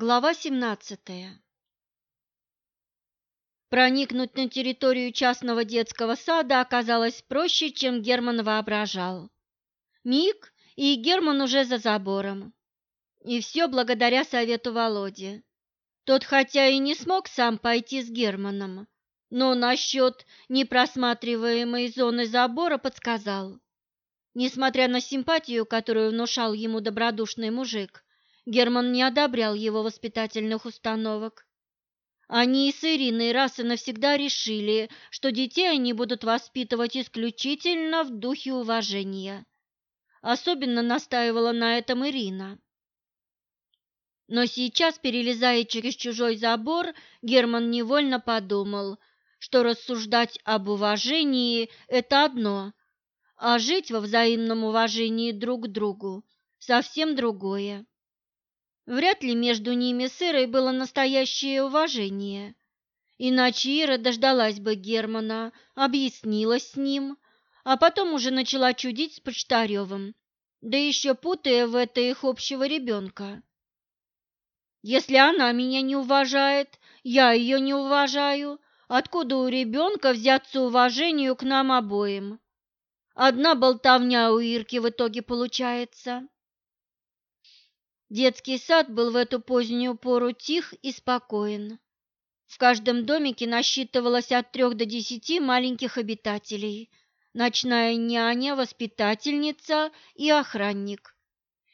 Глава 17. Проникнуть на территорию частного детского сада оказалось проще, чем Герман воображал. Миг, и Герман уже за забором. И все благодаря совету Володи. Тот хотя и не смог сам пойти с Германом, но насчет непросматриваемой зоны забора подсказал. Несмотря на симпатию, которую внушал ему добродушный мужик, Герман не одобрял его воспитательных установок. Они с Ириной раз и навсегда решили, что детей они будут воспитывать исключительно в духе уважения. Особенно настаивала на этом Ирина. Но сейчас, перелезая через чужой забор, Герман невольно подумал, что рассуждать об уважении – это одно, а жить во взаимном уважении друг к другу – совсем другое. Вряд ли между ними с Ирой было настоящее уважение. Иначе Ира дождалась бы Германа, объяснилась с ним, а потом уже начала чудить с Почтаревым, да еще путая в это их общего ребенка. Если она меня не уважает, я ее не уважаю, откуда у ребенка взяться уважению к нам обоим? Одна болтовня у Ирки в итоге получается. Детский сад был в эту позднюю пору тих и спокоен. В каждом домике насчитывалось от трех до десяти маленьких обитателей, ночная няня, воспитательница и охранник.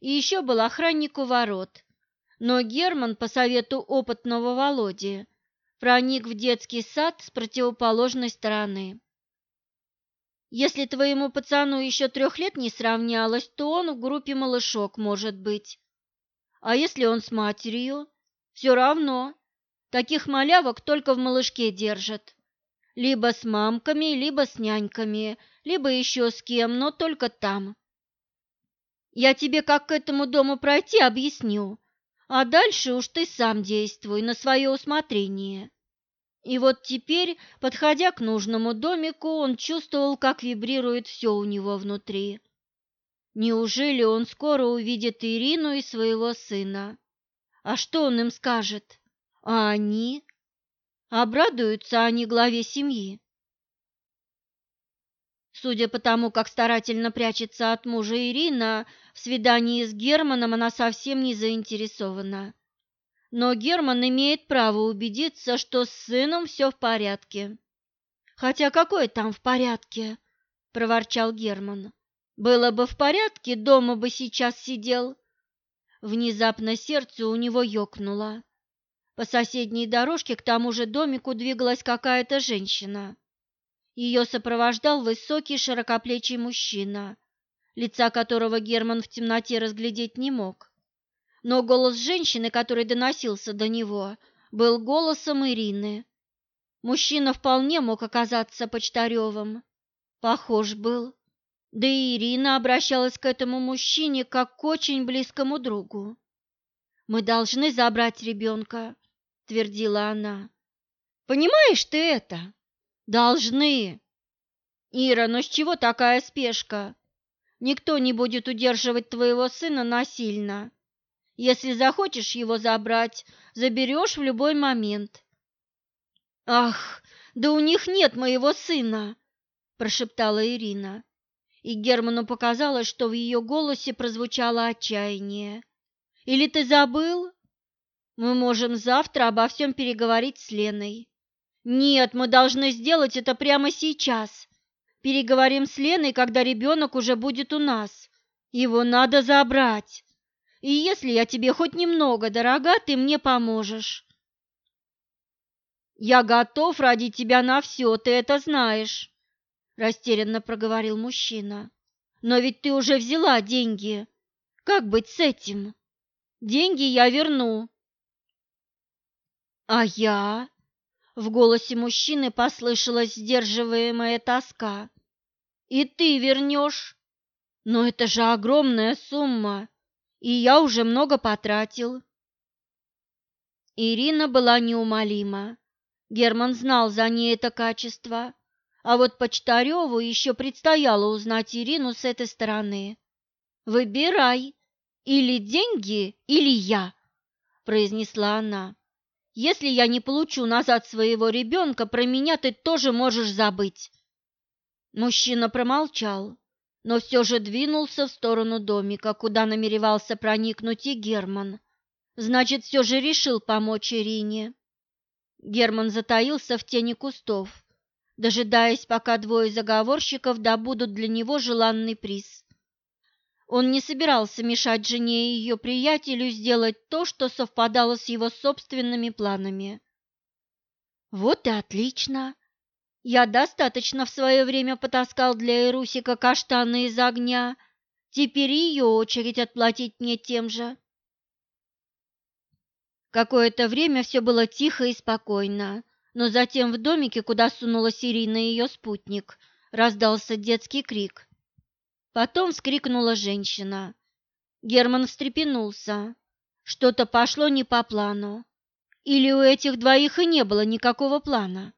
И еще был охранник у ворот. Но Герман, по совету опытного Володи, проник в детский сад с противоположной стороны. Если твоему пацану еще трех лет не сравнялось, то он в группе малышок может быть. А если он с матерью? Все равно. Таких малявок только в малышке держат. Либо с мамками, либо с няньками, либо еще с кем, но только там. Я тебе, как к этому дому пройти, объясню. А дальше уж ты сам действуй на свое усмотрение. И вот теперь, подходя к нужному домику, он чувствовал, как вибрирует все у него внутри. Неужели он скоро увидит Ирину и своего сына? А что он им скажет? А они? Обрадуются они главе семьи? Судя по тому, как старательно прячется от мужа Ирина, в свидании с Германом она совсем не заинтересована. Но Герман имеет право убедиться, что с сыном все в порядке. «Хотя какой там в порядке?» – проворчал Герман. Было бы в порядке, дома бы сейчас сидел. Внезапно сердце у него ёкнуло. По соседней дорожке к тому же домику двигалась какая-то женщина. Ее сопровождал высокий широкоплечий мужчина, лица которого Герман в темноте разглядеть не мог. Но голос женщины, который доносился до него, был голосом Ирины. Мужчина вполне мог оказаться Почтаревым. Похож был. Да и Ирина обращалась к этому мужчине как к очень близкому другу. «Мы должны забрать ребенка», — твердила она. «Понимаешь ты это? Должны!» «Ира, но с чего такая спешка? Никто не будет удерживать твоего сына насильно. Если захочешь его забрать, заберешь в любой момент». «Ах, да у них нет моего сына!» – прошептала Ирина и Герману показалось, что в ее голосе прозвучало отчаяние. «Или ты забыл? Мы можем завтра обо всем переговорить с Леной». «Нет, мы должны сделать это прямо сейчас. Переговорим с Леной, когда ребенок уже будет у нас. Его надо забрать. И если я тебе хоть немного дорога, ты мне поможешь». «Я готов ради тебя на все, ты это знаешь» растерянно проговорил мужчина. Но ведь ты уже взяла деньги. Как быть с этим? Деньги я верну. А я? В голосе мужчины послышалась сдерживаемая тоска. И ты вернешь? Но это же огромная сумма, и я уже много потратил. Ирина была неумолима. Герман знал за ней это качество а вот Почтареву еще предстояло узнать Ирину с этой стороны. «Выбирай, или деньги, или я!» произнесла она. «Если я не получу назад своего ребенка, про меня ты тоже можешь забыть». Мужчина промолчал, но все же двинулся в сторону домика, куда намеревался проникнуть и Герман. Значит, все же решил помочь Ирине. Герман затаился в тени кустов, дожидаясь, пока двое заговорщиков добудут для него желанный приз. Он не собирался мешать жене и ее приятелю сделать то, что совпадало с его собственными планами. «Вот и отлично! Я достаточно в свое время потаскал для Ирусика каштаны из огня. Теперь ее очередь отплатить мне тем же». Какое-то время все было тихо и спокойно, но затем в домике, куда сунулась Ирина и ее спутник, раздался детский крик. Потом вскрикнула женщина. Герман встрепенулся. Что-то пошло не по плану. Или у этих двоих и не было никакого плана.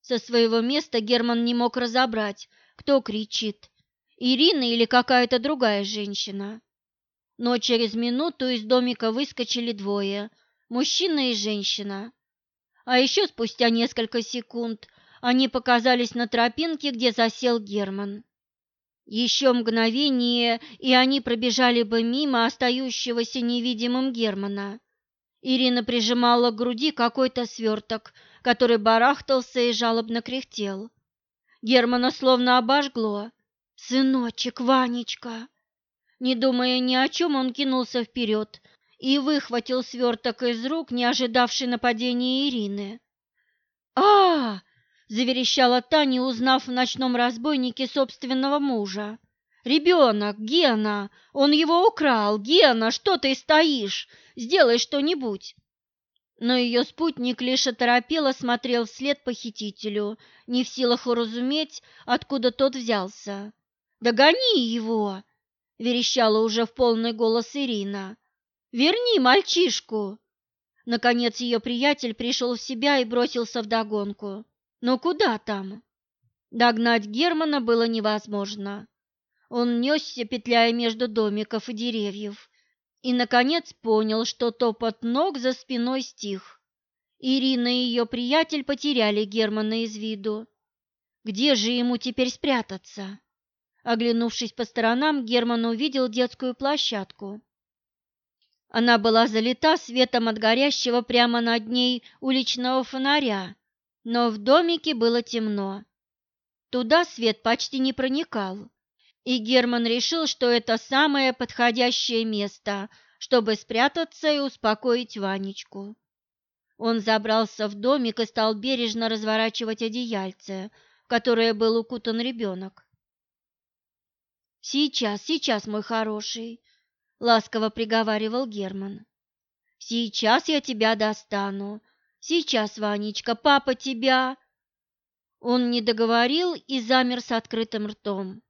Со своего места Герман не мог разобрать, кто кричит, Ирина или какая-то другая женщина. Но через минуту из домика выскочили двое – мужчина и женщина. А еще спустя несколько секунд они показались на тропинке, где засел Герман. Еще мгновение, и они пробежали бы мимо остающегося невидимым Германа. Ирина прижимала к груди какой-то сверток, который барахтался и жалобно кряхтел. Германа словно обожгло. «Сыночек, Ванечка!» Не думая ни о чем, он кинулся вперед и выхватил сверток из рук, не ожидавшей нападения Ирины. -а заверещала Таня, узнав в ночном разбойнике собственного мужа. «Ребенок, Гена! Он его украл! Гена, что ты стоишь? Сделай что-нибудь!» Но ее спутник лишь оторопело смотрел вслед похитителю, не в силах уразуметь, откуда тот взялся. «Догони его!» — верещала уже в полный голос Ирина. «Верни мальчишку!» Наконец ее приятель пришел в себя и бросился вдогонку. Но куда там? Догнать Германа было невозможно. Он несся, петляя между домиков и деревьев, и, наконец, понял, что топот ног за спиной стих. Ирина и ее приятель потеряли Германа из виду. Где же ему теперь спрятаться? Оглянувшись по сторонам, Герман увидел детскую площадку. Она была залита светом от горящего прямо над ней уличного фонаря, но в домике было темно. Туда свет почти не проникал, и Герман решил, что это самое подходящее место, чтобы спрятаться и успокоить Ванечку. Он забрался в домик и стал бережно разворачивать одеяльце, в которое был укутан ребенок. «Сейчас, сейчас, мой хороший», — ласково приговаривал Герман. «Сейчас я тебя достану, Сейчас, Ванечка, папа тебя...» Он не договорил и замер с открытым ртом.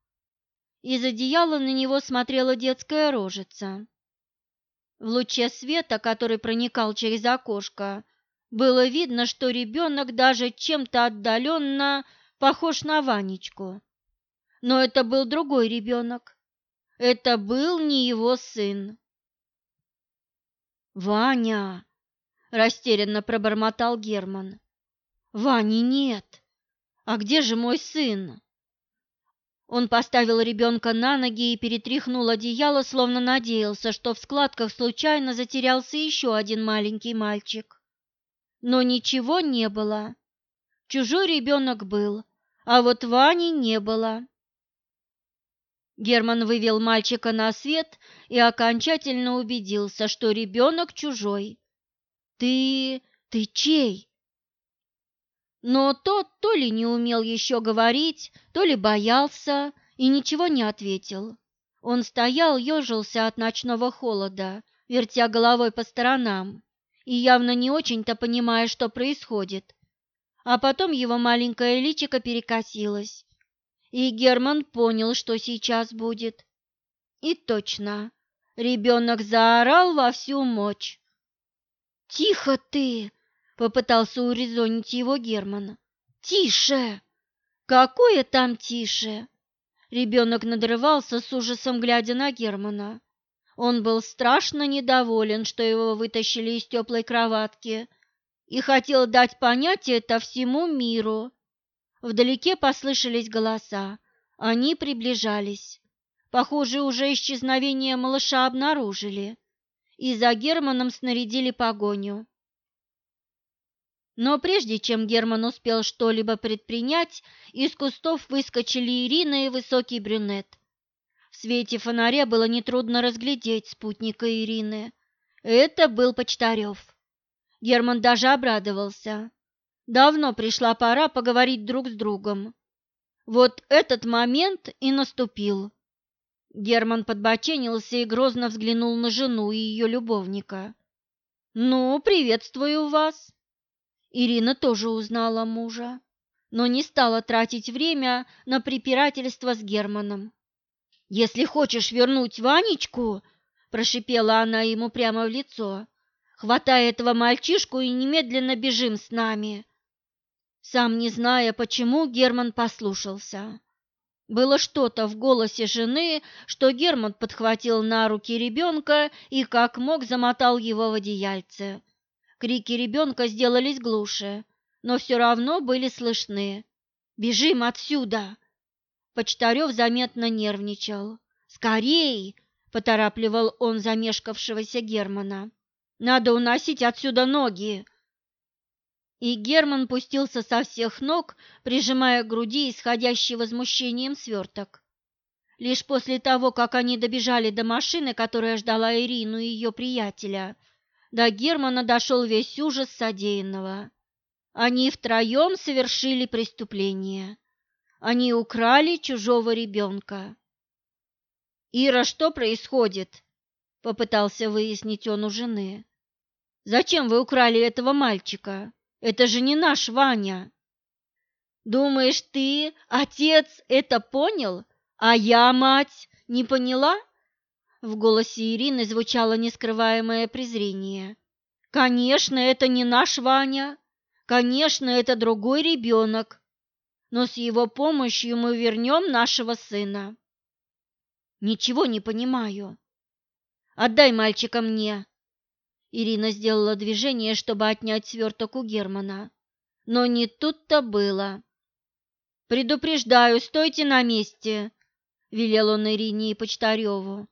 Из одеяла на него смотрела детская рожица. В луче света, который проникал через окошко, было видно, что ребенок даже чем-то отдаленно похож на Ванечку. Но это был другой ребенок. Это был не его сын. «Ваня!» растерянно пробормотал Герман. Вани нет. А где же мой сын? Он поставил ребенка на ноги и перетряхнул одеяло, словно надеялся, что в складках случайно затерялся еще один маленький мальчик. Но ничего не было. Чужой ребенок был, а вот Вани не было. Герман вывел мальчика на свет и окончательно убедился, что ребенок чужой. Ты... ты чей?» Но тот то ли не умел еще говорить, то ли боялся и ничего не ответил. Он стоял, ежился от ночного холода, вертя головой по сторонам и явно не очень-то понимая, что происходит. А потом его маленькое личико перекосилось, и Герман понял, что сейчас будет. И точно, ребенок заорал во всю мощь. «Тихо ты!» — попытался урезонить его Герман. «Тише!» «Какое там тише?» Ребенок надрывался с ужасом, глядя на Германа. Он был страшно недоволен, что его вытащили из теплой кроватки, и хотел дать понять это всему миру. Вдалеке послышались голоса. Они приближались. Похоже, уже исчезновение малыша обнаружили, и за Германом снарядили погоню. Но прежде чем Герман успел что-либо предпринять, из кустов выскочили Ирина и высокий брюнет. В свете фонаря было нетрудно разглядеть спутника Ирины. Это был Почтарев. Герман даже обрадовался. Давно пришла пора поговорить друг с другом. Вот этот момент и наступил. Герман подбоченился и грозно взглянул на жену и ее любовника. «Ну, приветствую вас!» Ирина тоже узнала мужа, но не стала тратить время на препирательство с Германом. «Если хочешь вернуть Ванечку», – прошипела она ему прямо в лицо, – «хватай этого мальчишку и немедленно бежим с нами». Сам не зная почему, Герман послушался. Было что-то в голосе жены, что Герман подхватил на руки ребенка и как мог замотал его в одеяльце. Крики ребенка сделались глуше, но все равно были слышны. «Бежим отсюда!» Почтарев заметно нервничал. «Скорей!» – поторапливал он замешкавшегося Германа. «Надо уносить отсюда ноги!» И Герман пустился со всех ног, прижимая к груди исходящий возмущением сверток. Лишь после того, как они добежали до машины, которая ждала Ирину и ее приятеля – до Германа дошел весь ужас содеянного. Они втроем совершили преступление. Они украли чужого ребенка. «Ира, что происходит?» – попытался выяснить он у жены. «Зачем вы украли этого мальчика? Это же не наш Ваня!» «Думаешь, ты, отец, это понял, а я, мать, не поняла?» В голосе Ирины звучало нескрываемое презрение. «Конечно, это не наш Ваня. Конечно, это другой ребенок. Но с его помощью мы вернем нашего сына». «Ничего не понимаю. Отдай мальчика мне». Ирина сделала движение, чтобы отнять сверток у Германа. Но не тут-то было. «Предупреждаю, стойте на месте!» – велел он Ирине и Почтареву.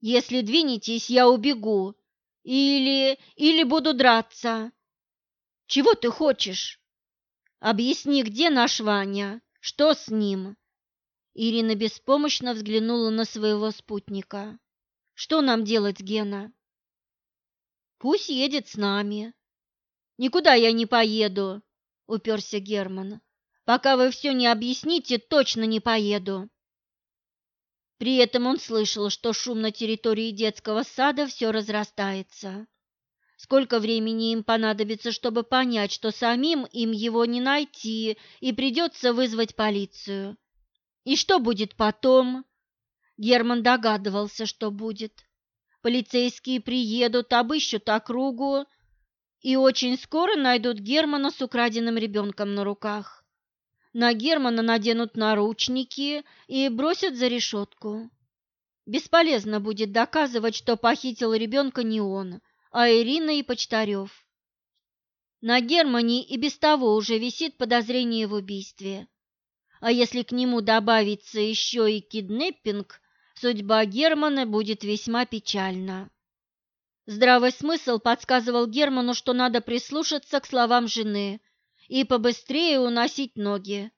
Если двинетесь, я убегу. Или... или буду драться. Чего ты хочешь? Объясни, где наш Ваня? Что с ним?» Ирина беспомощно взглянула на своего спутника. «Что нам делать, Гена?» «Пусть едет с нами». «Никуда я не поеду», — уперся Герман. «Пока вы все не объясните, точно не поеду». При этом он слышал, что шум на территории детского сада все разрастается. Сколько времени им понадобится, чтобы понять, что самим им его не найти и придется вызвать полицию? И что будет потом? Герман догадывался, что будет. Полицейские приедут, обыщут округу и очень скоро найдут Германа с украденным ребенком на руках. На Германа наденут наручники и бросят за решетку. Бесполезно будет доказывать, что похитил ребенка не он, а Ирина и Почтарев. На Германе и без того уже висит подозрение в убийстве. А если к нему добавится еще и киднеппинг, судьба Германа будет весьма печальна. Здравый смысл подсказывал Герману, что надо прислушаться к словам жены и побыстрее уносить ноги.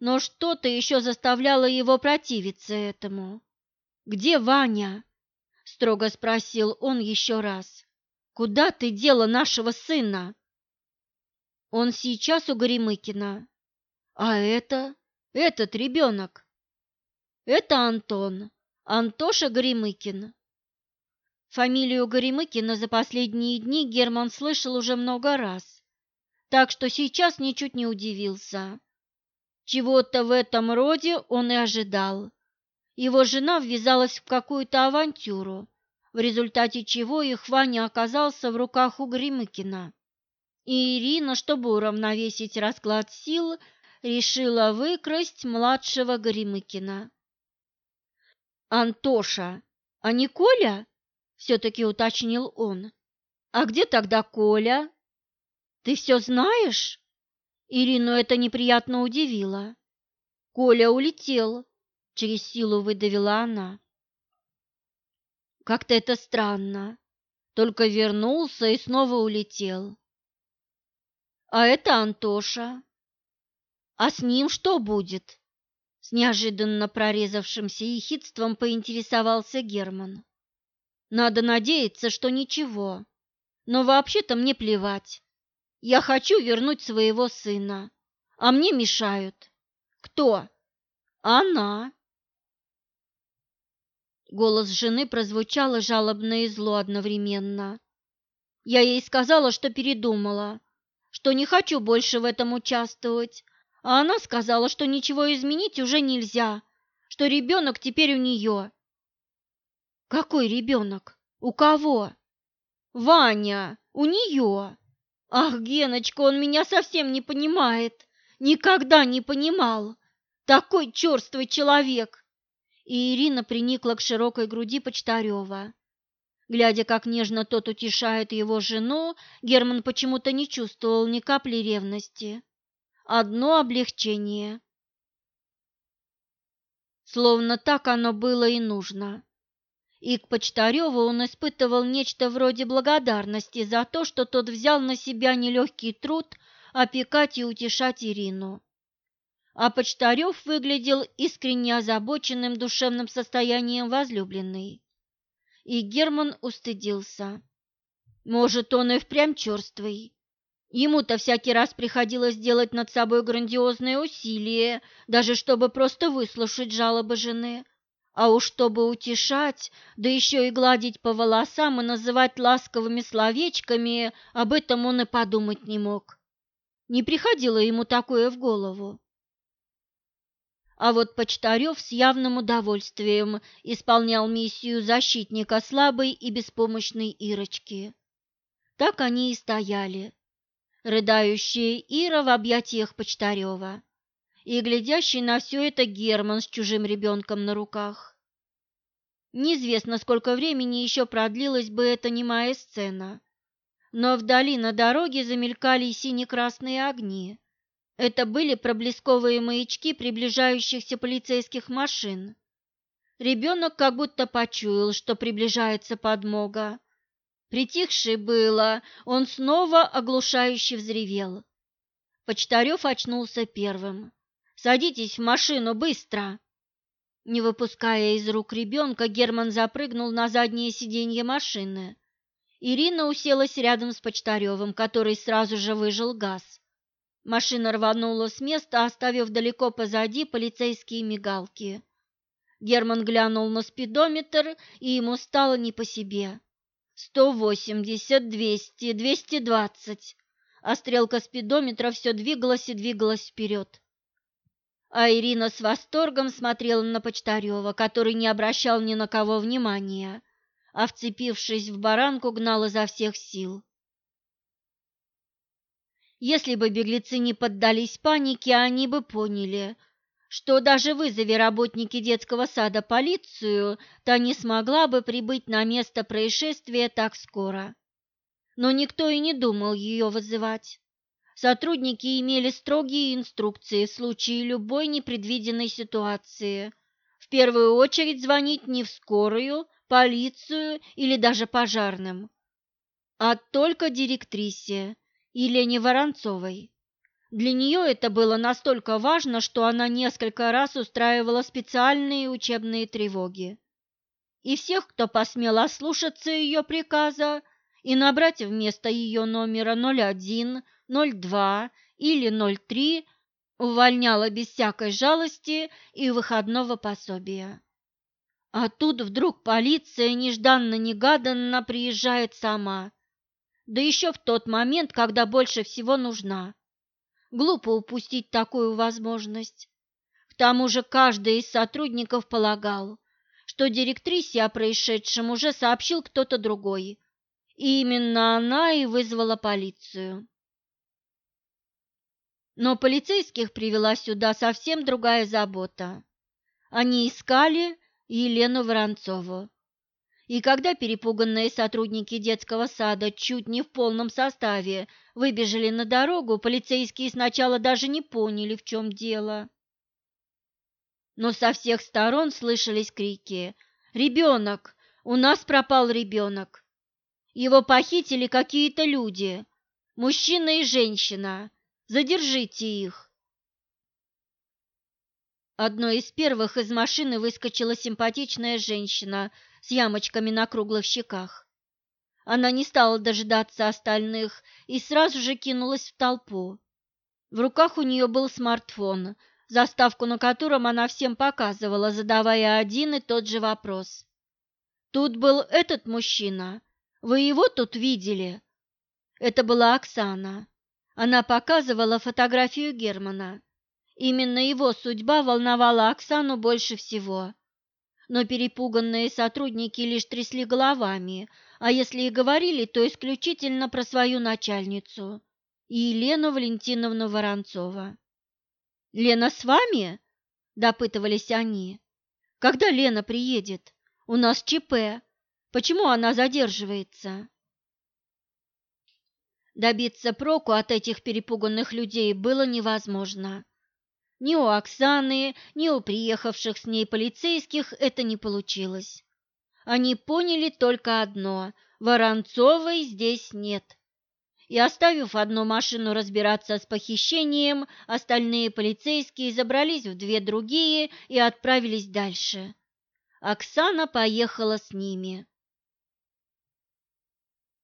Но что-то еще заставляло его противиться этому. «Где Ваня?» – строго спросил он еще раз. «Куда ты дела нашего сына?» «Он сейчас у Горемыкина». «А это? Этот ребенок?» «Это Антон, Антоша Горемыкин». Фамилию Горемыкина за последние дни Герман слышал уже много раз так что сейчас ничуть не удивился. Чего-то в этом роде он и ожидал. Его жена ввязалась в какую-то авантюру, в результате чего их Ваня оказался в руках у Гремыкина. И Ирина, чтобы уравновесить расклад сил, решила выкрасть младшего Горемыкина. «Антоша!» А не Коля? Все-таки уточнил он. А где тогда Коля? Ты все знаешь? Ирину это неприятно удивило. Коля улетел, через силу выдавила она. Как-то это странно. Только вернулся и снова улетел. А это Антоша. А с ним что будет? С неожиданно прорезавшимся ехидством поинтересовался Герман. Надо надеяться, что ничего. Но вообще-то мне плевать. Я хочу вернуть своего сына, а мне мешают. Кто? Она. Голос жены прозвучал жалобно и зло одновременно. Я ей сказала, что передумала, что не хочу больше в этом участвовать, а она сказала, что ничего изменить уже нельзя, что ребенок теперь у нее. Какой ребенок? У кого? Ваня, у нее. Ах, Геночка, он меня совсем не понимает, никогда не понимал. Такой черствый человек. И Ирина приникла к широкой груди Почтарева. Глядя, как нежно тот утешает его жену, Герман почему-то не чувствовал ни капли ревности. Одно облегчение. Словно так оно было и нужно. И к Почтареву он испытывал нечто вроде благодарности за то, что тот взял на себя нелегкий труд опекать и утешать Ирину. А Почтарев выглядел искренне озабоченным душевным состоянием возлюбленной. И Герман устыдился. Может, он и впрямь черствый. Ему-то всякий раз приходилось делать над собой грандиозные усилия, даже чтобы просто выслушать жалобы жены. А уж чтобы утешать, да еще и гладить по волосам и называть ласковыми словечками, об этом он и подумать не мог. Не приходило ему такое в голову. А вот Почтарев с явным удовольствием исполнял миссию защитника слабой и беспомощной Ирочки. Так они и стояли, рыдающая Ира в объятиях Почтарева и глядящий на все это Герман с чужим ребенком на руках. Неизвестно, сколько времени еще продлилась бы эта немая сцена, но вдали на дороге замелькали сине-красные огни. Это были проблесковые маячки приближающихся полицейских машин. Ребенок как будто почуял, что приближается подмога. Притихший было, он снова оглушающе взревел. Почтарев очнулся первым. Садитесь в машину, быстро!» Не выпуская из рук ребенка, Герман запрыгнул на заднее сиденье машины. Ирина уселась рядом с Почтаревым, который сразу же выжил газ. Машина рванула с места, оставив далеко позади полицейские мигалки. Герман глянул на спидометр, и ему стало не по себе. «Сто восемьдесят, двести, двести двадцать!» А стрелка спидометра все двигалась и двигалась вперед. А Ирина с восторгом смотрела на Почтарева, который не обращал ни на кого внимания, а, вцепившись в баранку, гнал изо всех сил. Если бы беглецы не поддались панике, они бы поняли, что даже вызови работники детского сада полицию, та не смогла бы прибыть на место происшествия так скоро. Но никто и не думал ее вызывать. Сотрудники имели строгие инструкции в случае любой непредвиденной ситуации. В первую очередь звонить не в скорую, полицию или даже пожарным, а только директрисе Елене Воронцовой. Для нее это было настолько важно, что она несколько раз устраивала специальные учебные тревоги. И всех, кто посмел ослушаться ее приказа и набрать вместо ее номера 01 02 или 03 увольняла без всякой жалости и выходного пособия. А тут вдруг полиция нежданно-негаданно приезжает сама, да еще в тот момент, когда больше всего нужна. Глупо упустить такую возможность. К тому же каждый из сотрудников полагал, что директрисе о происшедшем уже сообщил кто-то другой, и именно она и вызвала полицию. Но полицейских привела сюда совсем другая забота. Они искали Елену Воронцову. И когда перепуганные сотрудники детского сада чуть не в полном составе выбежали на дорогу, полицейские сначала даже не поняли, в чем дело. Но со всех сторон слышались крики «Ребенок! У нас пропал ребенок! Его похитили какие-то люди, мужчина и женщина! Задержите их!» Одной из первых из машины выскочила симпатичная женщина с ямочками на круглых щеках. Она не стала дожидаться остальных и сразу же кинулась в толпу. В руках у нее был смартфон, заставку на котором она всем показывала, задавая один и тот же вопрос. «Тут был этот мужчина. Вы его тут видели?» Это была Оксана. Она показывала фотографию Германа. Именно его судьба волновала Оксану больше всего. Но перепуганные сотрудники лишь трясли головами, а если и говорили, то исключительно про свою начальницу, Елену Валентиновну Воронцова. «Лена с вами?» – допытывались они. «Когда Лена приедет? У нас ЧП. Почему она задерживается?» Добиться проку от этих перепуганных людей было невозможно. Ни у Оксаны, ни у приехавших с ней полицейских это не получилось. Они поняли только одно – Воронцовой здесь нет. И оставив одну машину разбираться с похищением, остальные полицейские забрались в две другие и отправились дальше. Оксана поехала с ними.